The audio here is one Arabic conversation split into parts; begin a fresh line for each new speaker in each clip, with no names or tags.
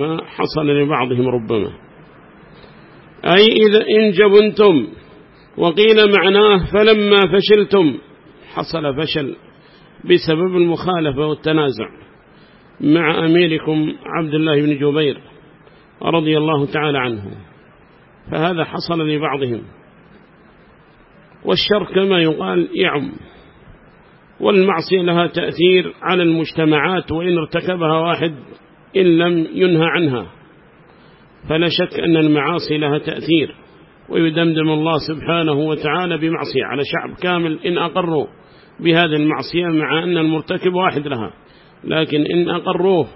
ما حصل لبعضهم ربما. أي إذا إن جبنتم وقيل معناه فلما فشلتم حصل فشل بسبب المخالفة والتنازع مع أميركم عبد الله بن جبير رضي الله تعالى عنه. فهذا حصل لبعضهم. والشر كما يقال يعم والمعصية لها تأثير على المجتمعات وإن ارتكبها واحد إن لم ينهى عنها. فلا شك أن المعاصي لها تأثير ويدمدم الله سبحانه وتعالى بمعصية على شعب كامل إن أقروا بهذه المعصية مع أن المرتكب واحد لها. لكن إن أقروه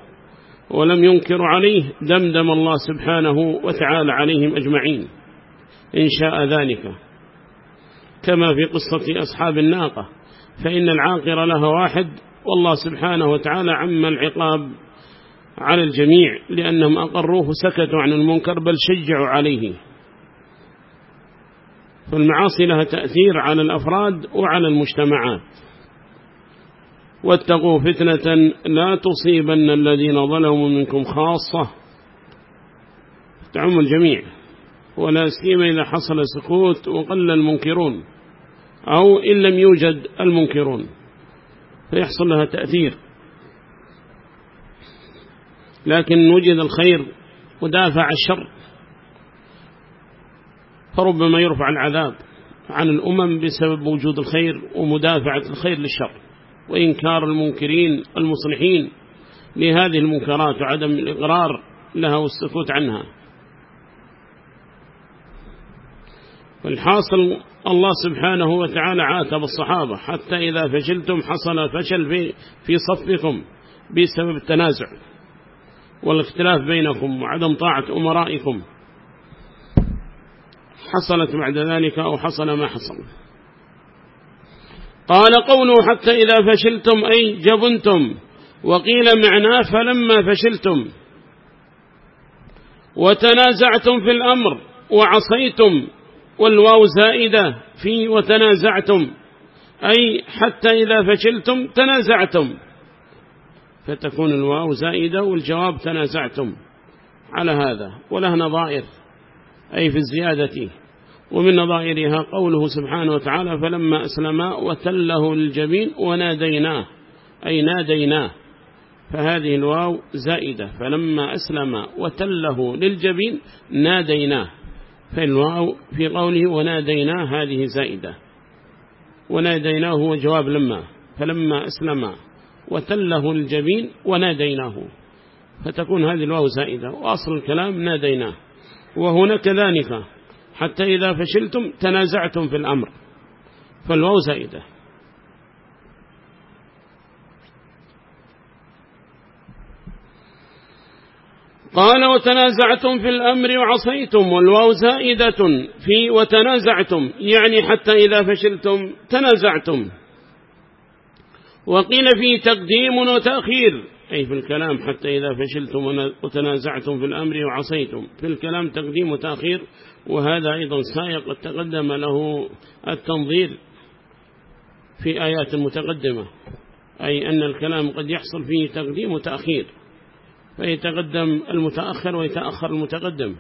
ولم ينكروا عليه دمدم الله سبحانه وتعالى عليهم أجمعين. إن شاء ذلك. كما في قصة أصحاب الناقة فإن العاقر لها واحد والله سبحانه وتعالى عم العقاب على الجميع لأنهم أقروه سكتوا عن المنكر بل شجعوا عليه. فالمعاصي لها تأثير على الأفراد وعلى المجتمعات. واتقوا فتنة لا تصيبن الذين ظلموا منكم خاصة. تعم الجميع ولا سيما إذا حصل سكوت وقل المنكرون أو إن لم يوجد المنكرون. فيحصل لها تأثير. لكن وجد الخير ودافع الشر. فربما يرفع العذاب عن الأمم بسبب وجود الخير ومدافعة الخير للشر وإنكار المنكرين المصلحين لهذه المنكرات وعدم الإقرار لها والسكوت عنها. والحاصل الله سبحانه وتعالى عاتب الصحابة حتى إذا فشلتم حصل فشل في, في صفكم بسبب التنازع. والاختلاف بينكم وعدم طاعة أمرائكم حصلت بعد ذلك أو حصل ما حصل. قال قوله حتى إذا فشلتم أي جبنتم وقيل معناه فلما فشلتم وتنازعتم في الأمر وعصيتم والواو زائدة في وتنازعتم أي حتى إذا فشلتم تنازعتم. فتكون الواو زائدة والجواب تنازعتم. على هذا وله نظائر. أي في الزيادة. ومن نظائرها قوله سبحانه وتعالى فلما أسلما وتله للجبين وناديناه. أي ناديناه. فهذه الواو زائدة. فلما أسلم وتله للجبين ناديناه. فالواو في قوله وناديناه هذه زائدة. وناديناه هو جواب لما. فلما أسلم وتله الجبين وناديناه. فتكون هذه الواو زائدة وأصل الكلام ناديناه. وهنا كذلك حتى إذا فشلتم تنازعتم في الأمر. فالواو زائدة. قال وتنازعتم في الأمر وعصيتم والواو زائدة في وتنازعتم. يعني حتى إذا فشلتم تنازعتم. وقيل فيه تقديم وتأخير. أي في الكلام حتى إذا فشلتم وتنازعتم في الأمر وعصيتم. في الكلام تقديم وتأخير وهذا أيضا سائق قد تقدم له التنظير في آيات متقدمة. أي أن الكلام قد يحصل فيه تقديم وتأخير. فيتقدم المتأخر ويتأخر المتقدم.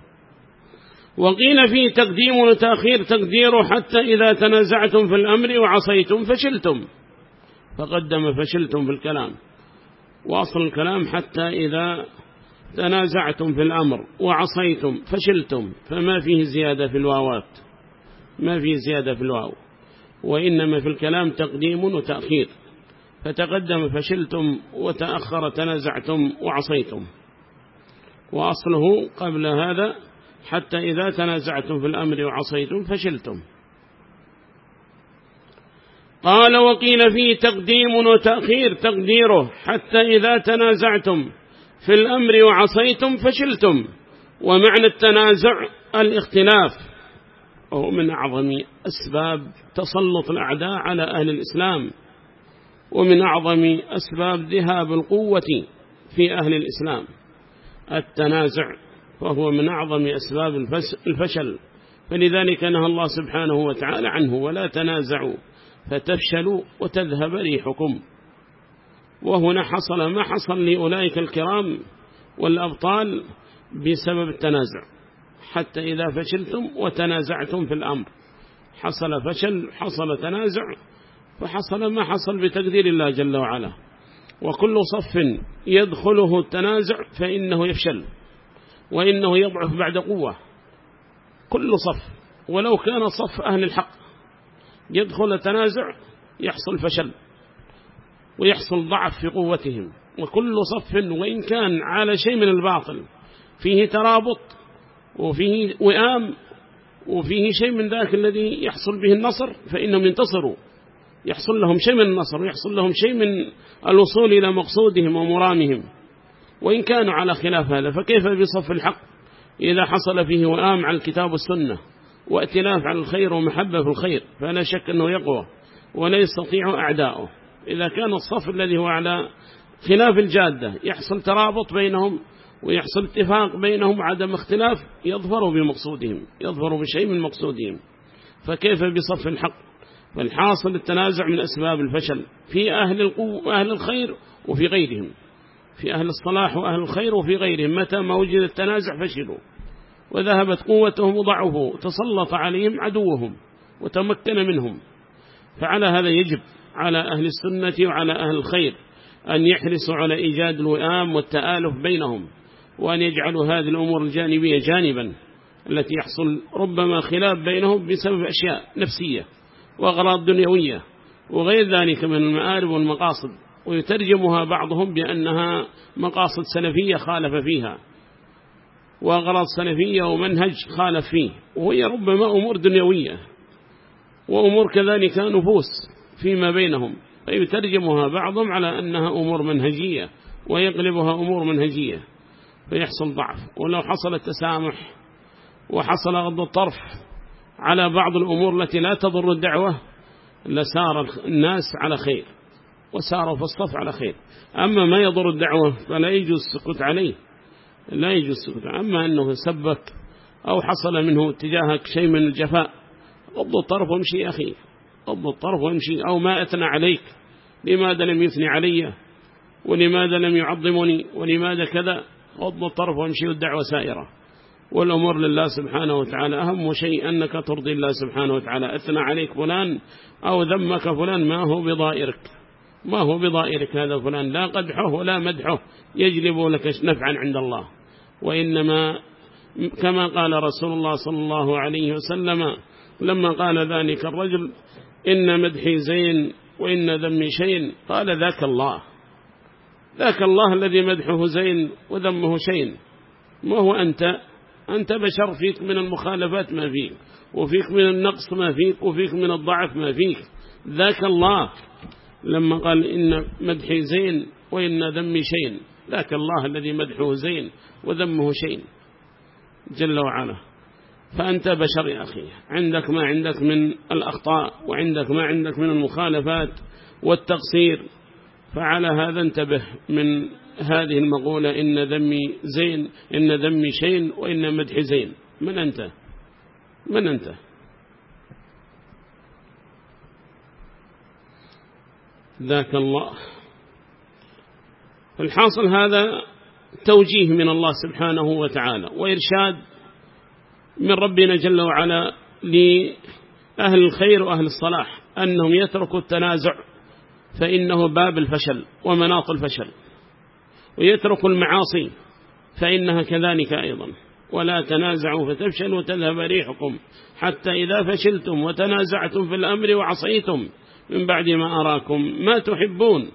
وقيل فيه تقديم وتأخير تقديره حتى إذا تنازعتم في الأمر وعصيتم فشلتم. فقدم فشلتم في الكلام. وأصل الكلام حتى إذا تنازعتم في الأمر وعصيتم فشلتم فما فيه زيادة في الواوات. ما فيه زيادة في الواو. وإنما في الكلام تقديم وتأخير. فتقدم فشلتم وتأخر تنازعتم وعصيتم. وأصله قبل هذا حتى إذا تنازعتم في الأمر وعصيتم فشلتم. قال وقيل فيه تقديم وتأخير تقديره حتى إذا تنازعتم في الأمر وعصيتم فشلتم. ومعنى التنازع الاختلاف. وهو من أعظم أسباب تسلط الأعداء على أهل الإسلام. ومن أعظم أسباب ذهاب القوة في أهل الإسلام. التنازع وهو من أعظم أسباب الفشل. فلذلك نهى الله سبحانه وتعالى عنه ولا تنازعوا. فتفشلوا وتذهب ريحكم. وهنا حصل ما حصل لأولئك الكرام والأبطال بسبب التنازع. حتى إذا فشلتم وتنازعتم في الأمر. حصل فشل حصل تنازع فحصل ما حصل بتقدير الله جل وعلا. وكل صف يدخله التنازع فإنه يفشل وإنه يضعف بعد قوة. كل صف ولو كان صف أهل الحق. يدخل التنازع يحصل فشل ويحصل ضعف في قوتهم. وكل صف وإن كان على شيء من الباطل فيه ترابط وفيه وئام وفيه شيء من ذاك الذي يحصل به النصر فإنهم ينتصروا. يحصل لهم شيء من النصر ويحصل لهم شيء من الوصول إلى مقصودهم ومرامهم. وإن كانوا على خلاف هذا فكيف بصف الحق؟ إذا حصل فيه وآم على الكتاب والسنة. واتلاف على الخير ومحبة في الخير فلا شك أنه يقوى ولا يستطيع أعداؤه. إذا كان الصف الذي هو على خلاف الجادة يحصل ترابط بينهم ويحصل اتفاق بينهم عدم اختلاف يظفروا بمقصودهم يظفروا بشيء من مقصودهم. فكيف بصف الحق؟ فالحاصل التنازع من أسباب الفشل في أهل القوة وأهل الخير وفي غيرهم. في أهل الصلاح وأهل الخير وفي غيرهم. متى ما وجد التنازع فشلوا. وذهبت قوتهم وضعفوا تسلط عليهم عدوهم وتمكن منهم. فعلى هذا يجب على أهل السنة وعلى أهل الخير أن يحرصوا على إيجاد الوئام والتآلف بينهم وأن يجعلوا هذه الأمور الجانبية جانبا التي يحصل ربما خلاف بينهم بسبب أشياء نفسية وأغراض دنيوية وغير ذلك من المآرب والمقاصد ويترجمها بعضهم بأنها مقاصد سلفية خالف فيها. وأغراض سلفية ومنهج خالف فيه وهي ربما أمور دنيوية وأمور كذلك نفوس فيما بينهم فيترجمها بعضهم على أنها أمور منهجية ويقلبها أمور منهجية فيحصل ضعف. ولو حصل التسامح وحصل غض الطرف على بعض الأمور التي لا تضر الدعوة لسار الناس على خير وساروا في الصف على خير. أما ما يضر الدعوة فلا يجوز السكوت عليه. لا يجوز السكوت أما أنه سبك أو حصل منه اتجاهك شيء من الجفاء غض الطرف وامشي يا أخي. غض الطرف وامشي. أو ما أثنى عليك. لماذا لم يثني علي؟ ولماذا لم يعظمني؟ ولماذا كذا؟ غض الطرف وامشي والدعوة سائرة. والأمور لله سبحانه وتعالى. أهم شيء أنك ترضي الله سبحانه وتعالى. أثنى عليك فلان أو ذمك فلان ما هو بضائرك؟ ما هو بضائرك هذا فلان؟ لا قدحه ولا مدحه. يجلب لك نفعا عند الله. وإنما كما قال رسول الله صلى الله عليه وسلم لما قال ذلك الرجل إن مدحي زين وإن ذمي شين قال ذاك الله. ذاك الله الذي مدحه زين وذمه شين. ما هو أنت؟ أنت بشر فيك من المخالفات ما فيك وفيك من النقص ما فيك وفيك من الضعف ما فيك. ذاك الله. لما قال إن مدحي زين وإن ذمي شين. ذاك الله الذي مدحه زين وذمه شين جل وعلا. فأنت بشر يا أخي عندك ما عندك من الأخطاء وعندك ما عندك من المخالفات والتقصير. فعلى هذا انتبه من هذه المقولة إن ذمي زين إن ذمي شين وإن مدح زين. من أنت؟ من أنت؟ ذاك الله. الحاصل هذا توجيه من الله سبحانه وتعالى وإرشاد من ربنا جل وعلا لأهل الخير وأهل الصلاح أنهم يتركوا التنازع فإنه باب الفشل ومناط الفشل. ويترك المعاصي فإنها كذلك أيضا. ولا تنازعوا فتفشلوا وتذهب ريحكم. حتى إذا فشلتم وتنازعتم في الأمر وعصيتم من بعد ما أراكم ما تحبون.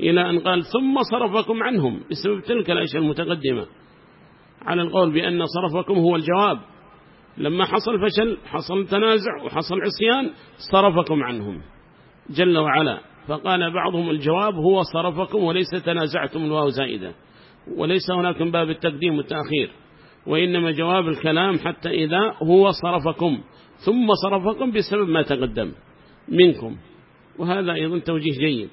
إلى أن قال ثم صرفكم عنهم بسبب تلك الأشياء المتقدمة. على القول بأن صرفكم هو الجواب. لما حصل فشل حصل تنازع وحصل عصيان صرفكم عنهم. جل وعلا. فقال بعضهم الجواب هو صرفكم وليس تنازعتم الواو زائدة. وليس هناك باب التقديم والتأخير. وإنما جواب الكلام حتى إذا هو صرفكم. ثم صرفكم بسبب ما تقدم منكم. وهذا أيضا توجيه جيد.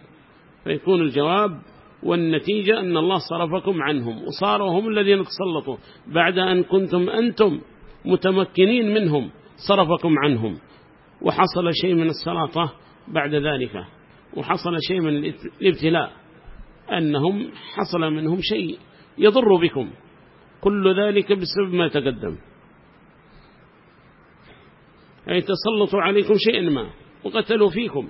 فيكون الجواب والنتيجة أن الله صرفكم عنهم وصاروا هم الذين تسلطوا. بعد أن كنتم أنتم متمكنين منهم صرفكم عنهم. وحصل شيء من السلاطة بعد ذلك. وحصل شيء من الابتلاء. أنهم حصل منهم شيء يضر بكم. كل ذلك بسبب ما تقدم. أي تسلطوا عليكم شيئا ما وقتلوا فيكم.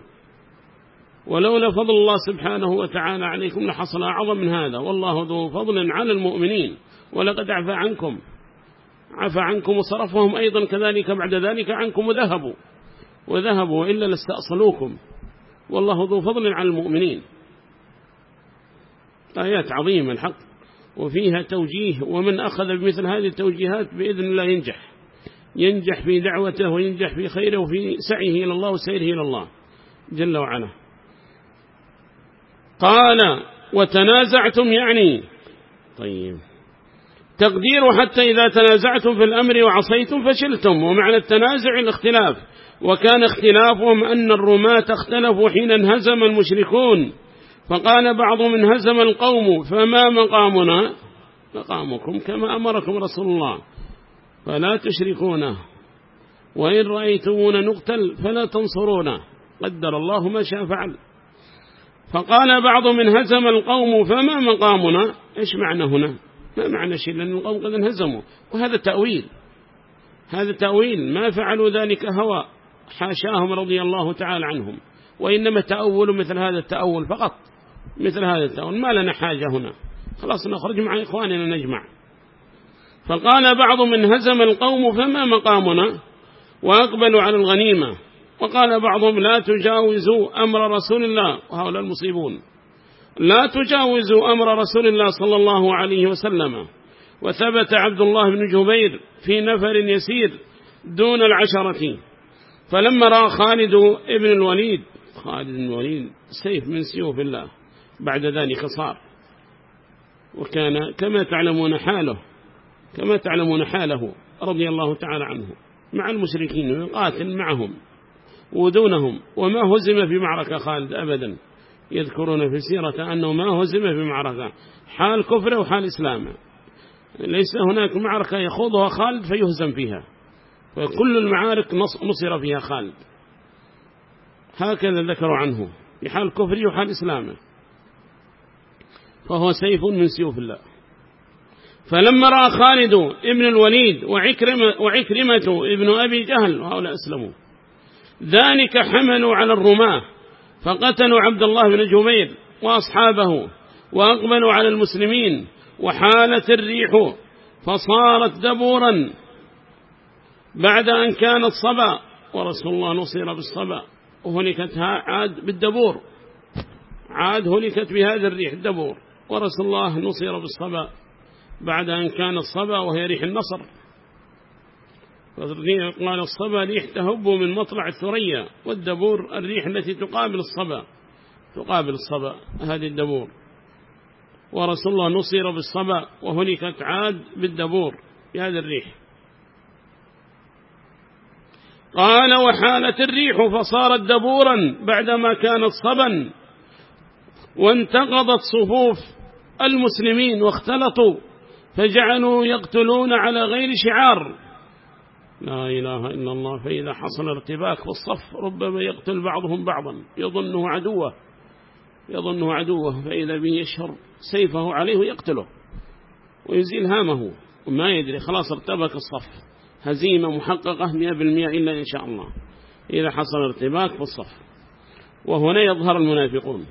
ولولا فضل الله سبحانه وتعالى عليكم لحصل أعظم من هذا. والله ذو فضل على المؤمنين. ولقد عفى عنكم. عفى عنكم وصرفهم أيضا كذلك بعد ذلك عنكم وذهبوا. وذهبوا وإلا لاستأصلوكم والله ذو فضل على المؤمنين. آيات عظيمة الحق. وفيها توجيه ومن أخذ بمثل هذه التوجيهات بإذن الله ينجح. ينجح في دعوته وينجح في خيره وفي سعيه إلى الله وسيره إلى الله. جل وعلا. قال وتنازعتم يعني. طيب. تقدير حتى إذا تنازعتم في الأمر وعصيتم فشلتم ومعنى التنازع الاختلاف. وكان اختلافهم أن الرماة اختلفوا حين انهزم المشركون. فقال بعض من هزم القوم فما مقامنا؟ مقامكم كما أمركم رسول الله. فلا تشركونه. وإن رأيتمون نقتل فلا تنصرونه قدر الله ما شاء فعل. فقال بعض من هزم القوم فما مقامنا؟ إيش معنى هنا؟ ما معنى شيء لأن القوم قد انهزموا. وهذا تأويل. هذا تأويل. ما فعلوا ذلك هوى. حاشاهم رضي الله تعالى عنهم. وإنما تأول مثل هذا التأول فقط. مثل هذا التأول. ما لنا حاجة هنا. خلاص نخرج مع إخواننا نجمع. فقال بعض من هزم القوم فما مقامنا؟ وأقبلوا على الغنيمة. وقال بعضهم لا تجاوزوا أمر رسول الله وهؤلاء المصيبون. لا تجاوزوا أمر رسول الله صلى الله عليه وسلم. وثبت عبد الله بن جبير في نفر يسير دون العشرة. فلما رأى خالد ابن الوليد خالد بن الوليد سيف من سيوف الله بعد ذلك صار. وكان كما تعلمون حاله كما تعلمون حاله رضي الله تعالى عنه مع المشركين يقاتل معهم. ودونهم. وما هزم في معركة خالد أبدا. يذكرون في سيرة أنه ما هزم في معركة. حال كفر وحال إسلام. ليس هناك معركة يخوضها خالد فيهزم فيها. فكل المعارك نصر فيها خالد. هكذا ذكروا عنه. في حال كفره وحال إسلامه فهو سيف من سيوف الله. فلما رأى خالد ابن الوليد وعكرمة, وعكرمة ابن أبي جهل وهؤلاء أسلموا. ذلك حملوا على الرماة فقتلوا عبد الله بن جمير وأصحابه وأقبلوا على المسلمين وحالت الريح فصارت دبورا بعد أن كانت صبا ورسول الله نصير بالصبا وهلكت عاد بالدبور عاد هلكت بهذا الريح الدبور ورسول الله نصير بالصبا بعد أن كان الصبا وهي ريح النصر. قال الصبا ريح تهب من مطلع الثريا والدبور الريح التي تقابل الصبا. تقابل الصبا هذه الدبور. ورسول الله نصير بالصبا وهلكت عاد بالدبور بهذا الريح. قال وحالت الريح فصارت دبورا بعدما كانت صبا وانتقضت صفوف المسلمين واختلطوا فجعلوا يقتلون على غير شعار. لا إله إلا الله فإذا حصل ارتباك في الصف ربما يقتل بعضهم بعضا يظنه عدوه يظنه عدوه فإذا به يشهر سيفه عليه ويقتله ويزيل هامه وما يدري خلاص ارتبك الصف هزيمة محققة مئة بالمئة إلا إن شاء الله إذا حصل ارتباك في الصف. وهنا يظهر المنافقون.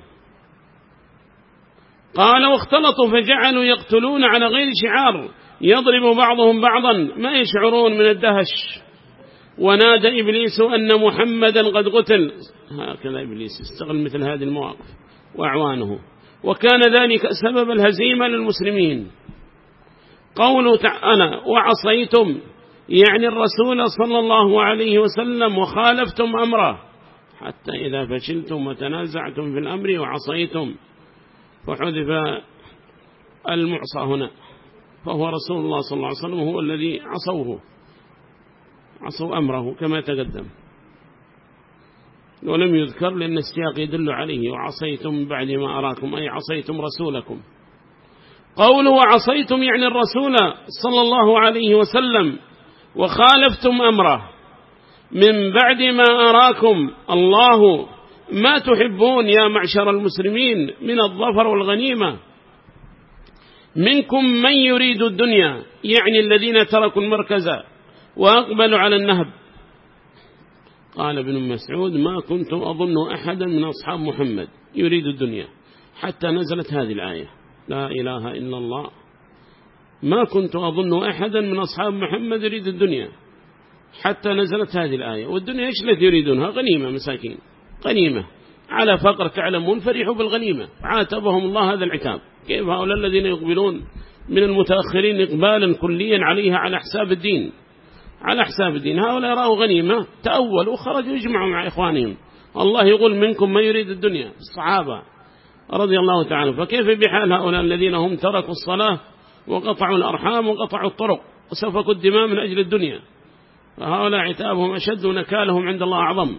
قال واختلطوا فجعلوا يقتلون على غير شعار. يضرب بعضهم بعضا ما يشعرون من الدهش. ونادى إبليس أن محمدا قد قتل. هكذا إبليس استغل مثل هذه المواقف وأعوانه. وكان ذلك سبب الهزيمة للمسلمين. قولوا أنا وعصيتم يعني الرسول صلى الله عليه وسلم وخالفتم أمره. حتى إذا فشلتم وتنازعتم في الأمر وعصيتم وحذف المعصى هنا. فهو رسول الله صلى الله عليه وسلم هو الذي عصوه عصوا أمره كما تقدم. ولم يذكر لأن السياق يدل عليه وعصيتم بعد ما أراكم أي عصيتم رسولكم. قوله وعصيتم يعني الرسول صلى الله عليه وسلم وخالفتم أمره. من بعد ما أراكم الله ما تحبون يا معشر المسلمين من الظفر والغنيمة. منكم من يريد الدنيا يعني الذين تركوا المركز وأقبلوا على النهب. قال ابن مسعود ما كنت أظن أحدا من أصحاب محمد يريد الدنيا حتى نزلت هذه الآية لا إله إلا الله. ما كنت أظن أحدا من أصحاب محمد يريد الدنيا حتى نزلت هذه الآية. والدنيا إيش التي يريدونها؟ غنيمة مساكين غنيمة. على فقر تعلمون فرحوا بالغنيمة. عاتبهم الله هذا العتاب. كيف هؤلاء الذين يقبلون من المتأخرين إقبالا كليا عليها على حساب الدين؟ على حساب الدين. هؤلاء رأوا غنيمة تأولوا وخرجوا يجمعوا مع إخوانهم. الله يقول منكم ما يريد الدنيا الصحابة رضي الله تعالى فكيف بحال هؤلاء الذين هم تركوا الصلاة وقطعوا الأرحام وقطعوا الطرق وسفكوا الدماء من أجل الدنيا؟ فهؤلاء عتابهم أشد ونكالهم عند الله أعظم.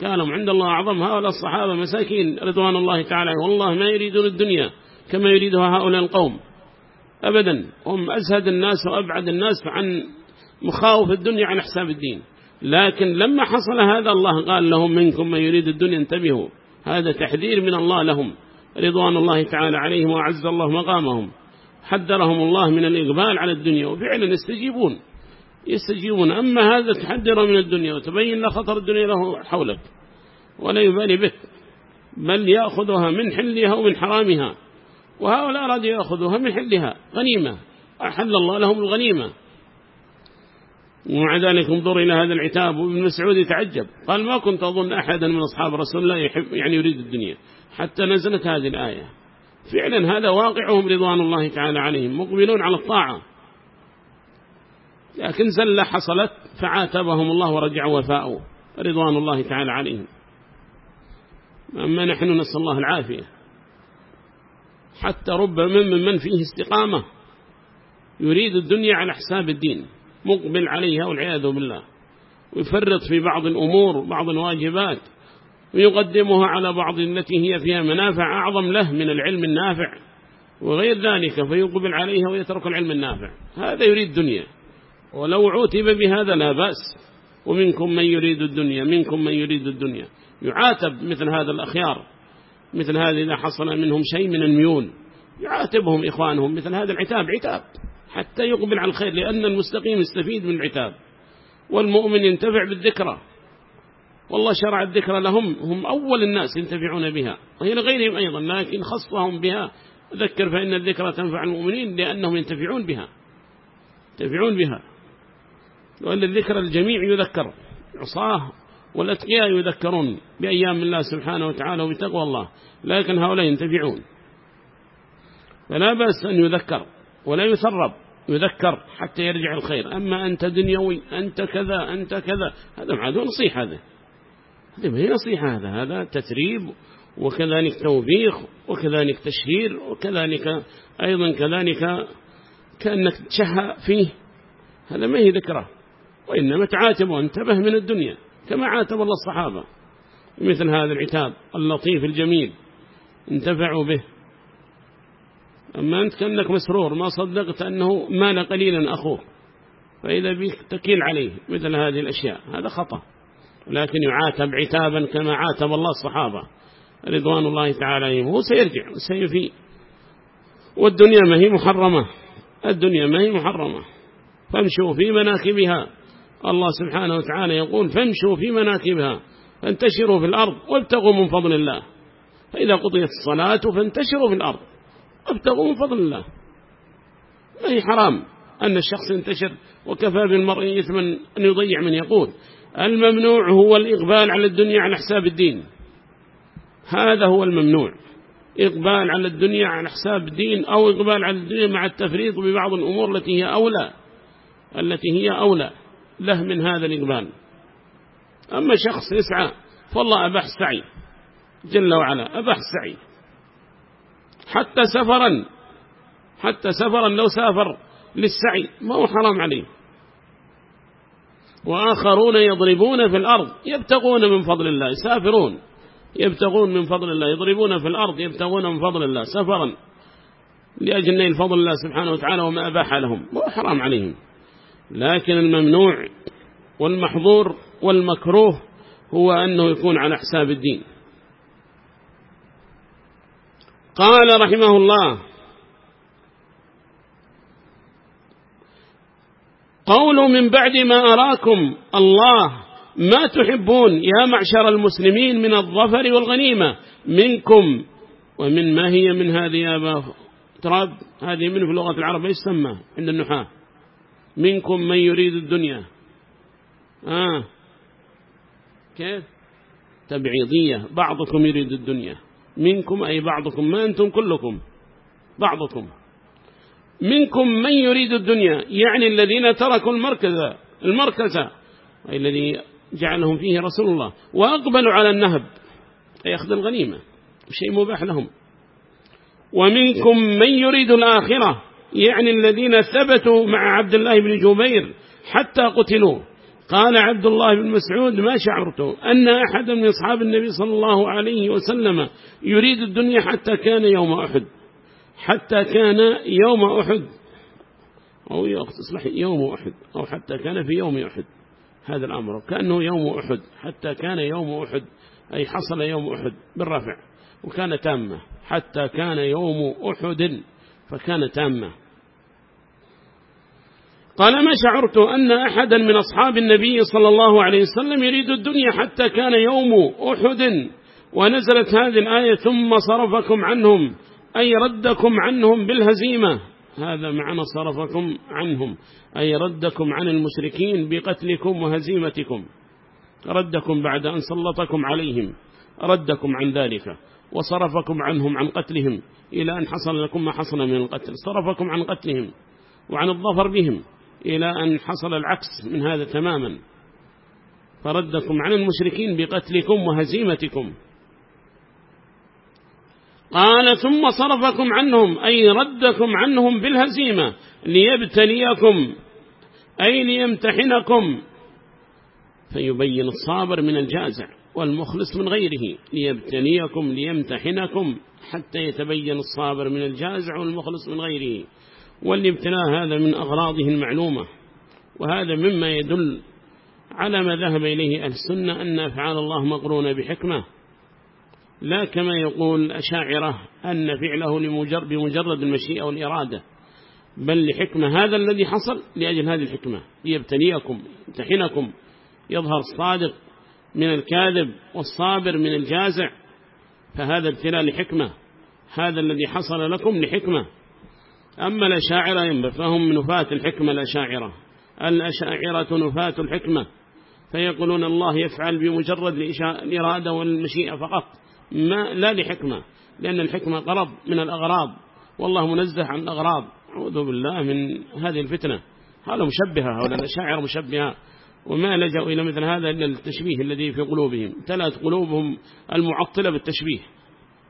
كانوا عند الله أعظم. هؤلاء الصحابة مساكين رضوان الله تعالى والله ما يريدون الدنيا. كما يريدها هؤلاء القوم. أبدا هم أزهد الناس وأبعد الناس عن مخاوف الدنيا عن حساب الدين. لكن لما حصل هذا الله قال لهم منكم من يريد الدنيا انتبهوا. هذا تحذير من الله لهم. رضوان الله تعالى عليهم وعز الله مقامهم. حذرهم الله من الإقبال على الدنيا وفعلا يستجيبون. يستجيبون. أما هذا تحذر من الدنيا وتبين له خطر الدنيا له حولك. ولا يبالي بك بل يأخذها من حلها ومن حرامها. وهؤلاء أرادوا يأخذوها من حلها غنيمة. أحل الله لهم الغنيمة. ومع ذلك انظر إلى هذا العتاب. وابن مسعود يتعجب. قال ما كنت أظن أحدا من أصحاب رسول الله يحب يعني يريد الدنيا. حتى نزلت هذه الآية. فعلا هذا واقعهم رضوان الله تعالى عليهم مقبلون على الطاعة. لكن زلة حصلت فعاتبهم الله ورجعوا وفاءوا رضوان الله تعالى عليهم. أما نحن نسأل الله العافية. حتى ربما ممن فيه استقامة. يريد الدنيا على حساب الدين. مقبل عليها والعياذ بالله. ويفرط في بعض الأمور بعض الواجبات. ويقدمها على بعض التي هي فيها منافع أعظم له من العلم النافع. وغير ذلك فيقبل عليها ويترك العلم النافع. هذا يريد دنيا ولو عوتب بهذا لا بأس. ومنكم من يريد الدنيا منكم من يريد الدنيا. يعاتب مثل هذا الأخيار. مثل هذا إذا حصل منهم شيء من الميول يعاتبهم إخوانهم مثل هذا العتاب عتاب حتى يقبل على الخير لأن المستقيم يستفيد من العتاب. والمؤمن ينتفع بالذكرى. والله شرع الذكرى لهم هم أول الناس ينتفعون بها وهي لغيرهم أيضا لكن خصهم بها. ذكر فإن الذكرى تنفع المؤمنين لأنهم ينتفعون بها ينتفعون بها. وأن الذكر الجميع يذكر عصاه والأتقياء يذكرون بأيام الله سبحانه وتعالى وبتقوى الله لكن هؤلاء ينتفعون. فلا بأس أن يذكر ولا يثرب يذكر حتى يرجع الخير. أما أنت دنيوي أنت كذا أنت كذا هذا معذور نصيحة هذا هذا ما هي نصيحة هذا هذا تتريب وكذلك توبيخ وكذلك تشهير وكذلك أيضا كذلك كأنك تشهى فيه. هذا ما هي ذكره وإنما تعاتب وانتبه من الدنيا. كما عاتب الله الصحابة. مثل هذا العتاب اللطيف الجميل. انتفعوا به. أما أنت كأنك مسرور ما صدقت أنه مال قليلا أخوه. فإذا بك تكيل عليه مثل هذه الأشياء. هذا خطأ. لكن يعاتب عتابا كما عاتب الله الصحابة. رضوان الله تعالى عليهم. هو سيرجع وسيفي والدنيا ما هي محرمة. الدنيا ما هي محرمة. فامشوا في مناكبها الله سبحانه وتعالى يقول فامشوا في مناكبها فانتشروا في الأرض وابتغوا من فضل الله. فإذا قضيت الصلاة فانتشروا في الأرض وابتغوا من فضل الله. ما هي حرام أن الشخص ينتشر وكفى بالمرء إثما أن يضيع من يقول الممنوع هو الإقبال على الدنيا على حساب الدين. هذا هو الممنوع إقبال على الدنيا على حساب الدين أو إقبال على الدنيا مع التفريط ببعض الأمور التي هي أولى. التي هي أولى. له من هذا الإقبال. أما شخص يسعى فالله أباح السعي جل وعلا أباح السعي. حتى سفرا حتى سفرا لو سافر للسعي ما هو حرام عليه. وآخرون يضربون في الأرض يبتغون من فضل الله يسافرون يبتغون من فضل الله يضربون في الأرض يبتغون من فضل الله سفرا لأجل نيل فضل الله سبحانه وتعالى وما أباح لهم. مو حرام عليهم. لكن الممنوع والمحظور والمكروه هو أنه يكون على حساب الدين. قال رحمه الله قول من بعد ما أراكم الله ما تحبون يا معشر المسلمين من الظفر والغنيمة منكم ومن ما هي من هذه يا أبا تراب؟ هذه منه في اللغة العربية يسمى عند النحاة؟ منكم من يريد الدنيا. آه. كيف؟ تبعيضية. بعضكم يريد الدنيا. منكم أي بعضكم ما أنتم كلكم. بعضكم. منكم من يريد الدنيا يعني الذين تركوا المركز المركز أي الذي جعلهم فيه رسول الله. وأقبلوا على النهب. أي أخذ الغنيمة. شيء مباح لهم. ومنكم من يريد الآخرة. يعني الذين ثبتوا مع عبد الله بن جبير حتى قتلوا قال عبد الله بن مسعود ما شعرت أن أحدا من أصحاب النبي صلى الله عليه وسلم يريد الدنيا حتى كان يوم أحد. حتى كان يوم أحد. أو تصلح يوم أحد. أو حتى كان في يوم أحد. هذا الأمر. كأنه يوم أحد. حتى كان يوم أحد. أي حصل يوم أحد. بالرفع. وكان تامة حتى كان يوم أحد. فكان تامة قال ما شعرت أن أحدا من أصحاب النبي صلى الله عليه وسلم يريد الدنيا حتى كان يوم أحد ونزلت هذه الآية ثم صرفكم عنهم أي ردكم عنهم بالهزيمة. هذا معنى صرفكم عنهم أي ردكم عن المشركين بقتلكم وهزيمتكم. ردكم بعد أن سلطكم عليهم ردكم عن ذلك. وصرفكم عنهم عن قتلهم إلى أن حصل لكم ما حصل من القتل. صرفكم عن قتلهم وعن الظفر بهم. إلى أن حصل العكس من هذا تماما. فردكم عن المشركين بقتلكم وهزيمتكم. قال ثم صرفكم عنهم أي ردكم عنهم بالهزيمة ليبتليكم أي ليمتحنكم. فيبين الصابر من الجازع والمخلص من غيره ليبتليكم ليمتحنكم حتى يتبين الصابر من الجازع والمخلص من غيره. والابتلاء هذا من أغراضه المعلومة وهذا مما يدل على ما ذهب إليه أهل السنة أن أفعال الله مقرونة بحكمة. لا كما يقول أشاعرة أن فعله بمجرد المشيئة والإرادة بل لحكمة. هذا الذي حصل لأجل هذه الحكمة. ليبتليكم امتحنكم يظهر الصادق من الكاذب والصابر من الجازع فهذا ابتلاء لحكمة. هذا الذي حصل لكم لحكمة. أما الأشاعرة فهم نفاة الحكمة الأشاعرة. الأشاعرة نفاة الحكمة. فيقولون الله يفعل بمجرد الإرادة والمشيئة فقط. ما لا لحكمة لأن الحكمة قرض من الأغراض. والله منزه عن الأغراض. أعوذ بالله من هذه الفتنة. هذا مشبهة هؤلاء الأشاعر مشبهة. وما لجأوا إلى مثل هذا إلا التشبيه الذي في قلوبهم. تلات قلوبهم المعطلة بالتشبيه.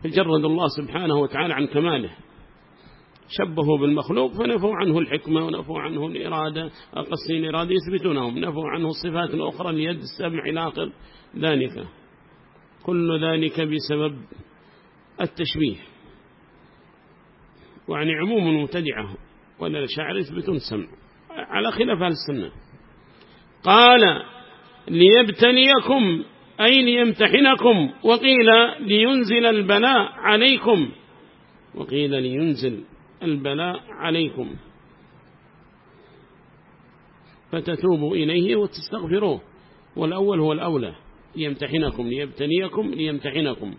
فجرد الله سبحانه وتعالى عن كماله. شبهوا بالمخلوق فنفوا عنه الحكمة ونفوا عنه الإرادة. القصين الإرادة يثبتونهم. نفوا عنه الصفات الأخرى اليد السمع الآخر ذلك. كل ذلك بسبب التشبيه. وعني عموم المبتدعة ولا الشاعر يثبتون السمع. على خلاف أهل السنة. قال ليبتليكم أي ليمتحنكم. وقيل لينزل البلاء عليكم. وقيل لينزل البلاء عليكم. فتتوبوا إليه وتستغفروه. والأول هو الأولى. ليمتحنكم ليبتليكم ليمتحنكم.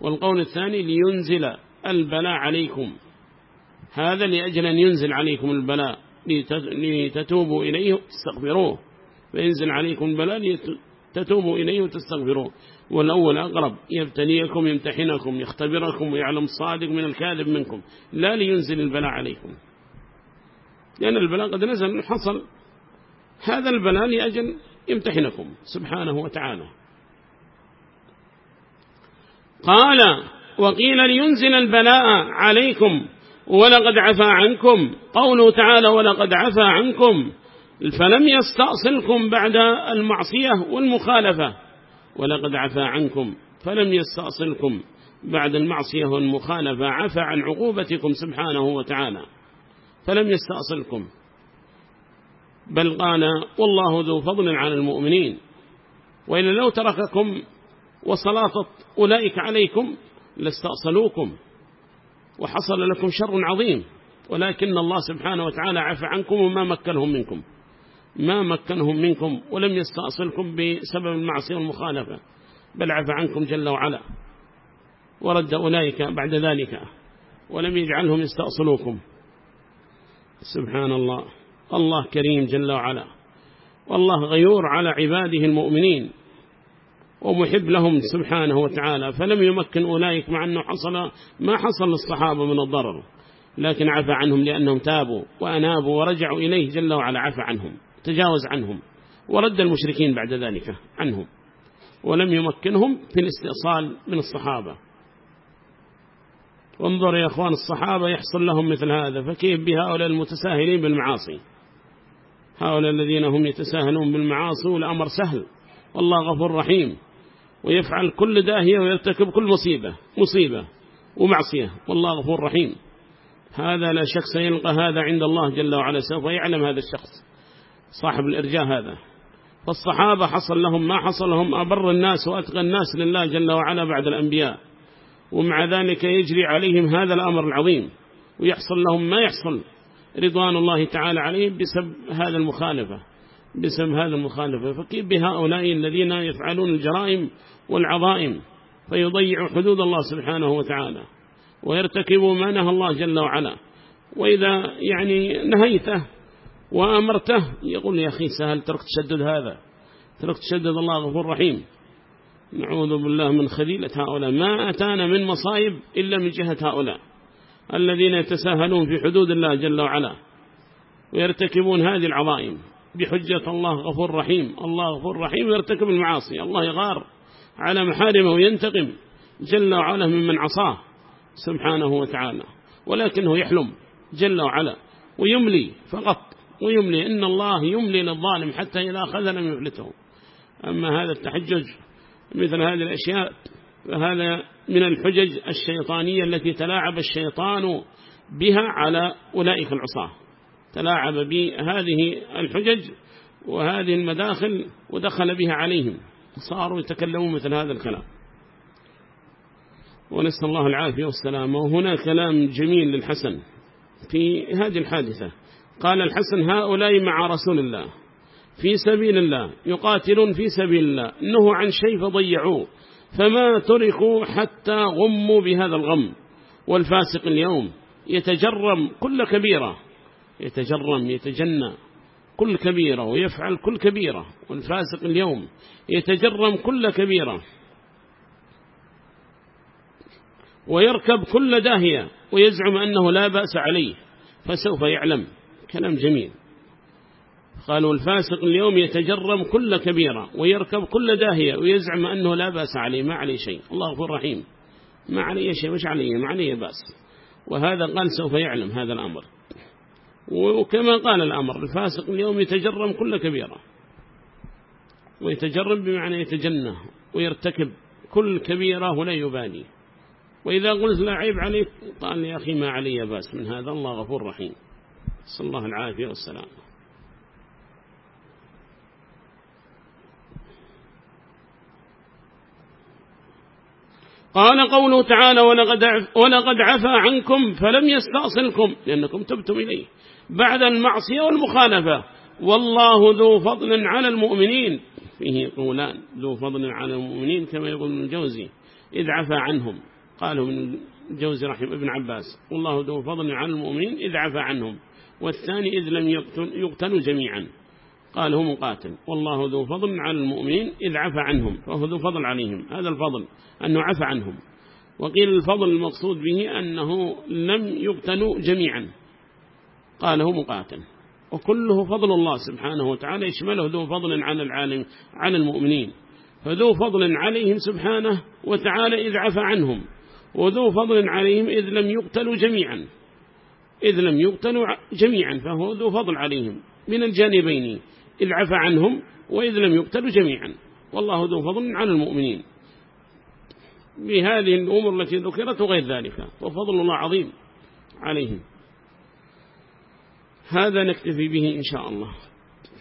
والقول الثاني لينزل البلاء عليكم. هذا لأجل أن ينزل عليكم البلاء. لتتوبوا إليه وتستغفروه. فينزل عليكم البلاء لتتوبوا إليه وتستغفروه. والأول أقرب يبتليكم يمتحنكم يختبركم ويعلم الصادق من الكاذب منكم. لا لينزل البلاء عليكم. لأن البلاء قد نزل حصل. هذا البلاء لأجل يمتحنكم. سبحانه وتعالى. قال وقيل لينزل البلاء عليكم. ولقد عفى عنكم. قوله تعالى ولقد عفى عنكم. فلم يستأصلكم بعد المعصية والمخالفة. ولقد عفى عنكم فلم يستأصلكم. بعد المعصية والمخالفة عفى عن عقوبتكم سبحانه وتعالى فلم يستأصلكم. بل قال والله ذو فضل على المؤمنين وإن لو ترككم وسلاطت أولئك عليكم لاستأصلوكم وحصل لكم شر عظيم ولكن الله سبحانه وتعالى عفى عنكم وما مكنهم منكم. ما مكنهم منكم ولم يستأصلكم بسبب المعصية والمخالفة. بل عفى عنكم جل وعلا. ورد أولئك بعد ذلك. ولم يجعلهم يستأصلوكم. سبحان الله الله كريم جل وعلا. والله غيور على عباده المؤمنين. ومحب لهم سبحانه وتعالى. فلم يمكن أولئك مع أنه حصل ما حصل للصحابة من الضرر. لكن عفى عنهم لأنهم تابوا وأنابوا ورجعوا إليه جل وعلا. عفى عنهم. تجاوز عنهم ورد المشركين بعد ذلك عنهم ولم يمكنهم في الاستئصال من الصحابة. وانظر يا أخوان الصحابة يحصل لهم مثل هذا فكيف بهؤلاء المتساهلين بالمعاصي؟ هؤلاء الذين هم يتساهلون بالمعاصي والأمر سهل والله غفور رحيم ويفعل كل داهية ويرتكب كل مصيبة مصيبة ومعصية والله غفور رحيم. هذا لا شك سيلقى هذا عند الله جل وعلا سوف يعلم هذا الشخص. صاحب الإرجاء هذا. فالصحابة حصل لهم ما حصل لهم أبر الناس وأتقى الناس لله جل وعلا بعد الأنبياء. ومع ذلك يجري عليهم هذا الأمر العظيم. ويحصل لهم ما يحصل. رضوان الله تعالى عليهم بسبب هذا المخالفة. بسبب هذا المخالفة. فكيف بهؤلاء الذين يفعلون الجرائم والعظائم؟ فيضيعوا حدود الله سبحانه وتعالى. ويرتكبوا ما نهى الله جل وعلا. وإذا يعني نهيته وأمرته. يقول يا أخي سهل ترك تشدد هذا. ترك تشدد الله غفور رحيم. نعوذ بالله من خليلة هؤلاء. ما أتانا من مصائب إلا من جهة هؤلاء. الذين يتساهلون في حدود الله جل وعلا. ويرتكبون هذه العظائم. بحجة الله غفور رحيم. الله غفور رحيم ويرتكب المعاصي. الله يغار على محارمه وينتقم جل وعلا ممن عصاه سبحانه وتعالى. ولكنه يحلم جل وعلا ويملي فقط. ويملي. إن الله يملي للظالم حتى إذا أخذ لم يفلته. أما هذا التحجج مثل هذه الأشياء فهذا من الحجج الشيطانية التي تلاعب الشيطان بها على أولئك العصاة. تلاعب بهذه الحجج وهذه المداخل ودخل بها عليهم. صاروا يتكلمون مثل هذا الكلام. ونسأل الله العافية والسلامة. وهنا كلام جميل للحسن في هذه الحادثة. قال الحسن هؤلاء مع رسول الله في سبيل الله يقاتلون في سبيل الله إنه عن شيء فضيعوه فما تركوا حتى غموا بهذا الغم. والفاسق اليوم يتجرم كل كبيرة يتجرم يتجنى كل كبيرة ويفعل كل كبيرة. والفاسق اليوم يتجرم كل كبيرة ويركب كل داهية ويزعم أنه لا بأس عليه فسوف يعلم. كلام جميل. قالوا الفاسق اليوم يتجرم كل كبيرة ويركب كل داهية ويزعم أنه لا بأس عليه ما عليه شيء. الله غفور رحيم. ما عليه شيء مش عليه ما عليه بأس. وهذا قال سوف يعلم هذا الأمر. وكما قال الأمر الفاسق اليوم يتجرم كل كبيرة. ويتجرم بمعنى يتجنى ويرتكب كل كبيرة ولا يبالي. وإذا قلت لا عيب عليك قال يا أخي ما علي بأس من هذا الله غفور رحيم. صلى الله العافية والسلام. قال قوله تعالى ولقد, عفى عنكم فلم يستأصلكم لأنكم تبتم إليه. بعد المعصية والمخالفة والله ذو فضل على المؤمنين فيه قولان ذو فضل على المؤمنين كما يقول ابن الجوزي إذ عفى عنهم. قاله ابن الجوزي رحمه ابن عباس والله ذو فضل على المؤمنين إذ عفى عنهم. والثاني إذ لم يقتلوا جميعا. قال هو مقاتل. والله ذو فضل على المؤمنين إذ عفى عنهم. فهو ذو فضل عليهم. هذا الفضل أنه عفى عنهم. وقيل الفضل المقصود به أنه لم يقتلوا جميعا. قال هو مقاتل. وكله فضل الله سبحانه وتعالى يشمله ذو فضل على العالم على المؤمنين. فذو فضل عليهم سبحانه وتعالى إذ عفى عنهم. وذو فضل عليهم إذ لم يقتلوا جميعا. إذ لم يقتلوا جميعا فهو ذو فضل عليهم من الجانبين إذ عفى عنهم وإذ لم يقتلوا جميعا. والله ذو فضل على المؤمنين. بهذه الأمور التي ذكرت وغير ذلك وفضل الله عظيم عليهم. هذا نكتفي به إن شاء الله.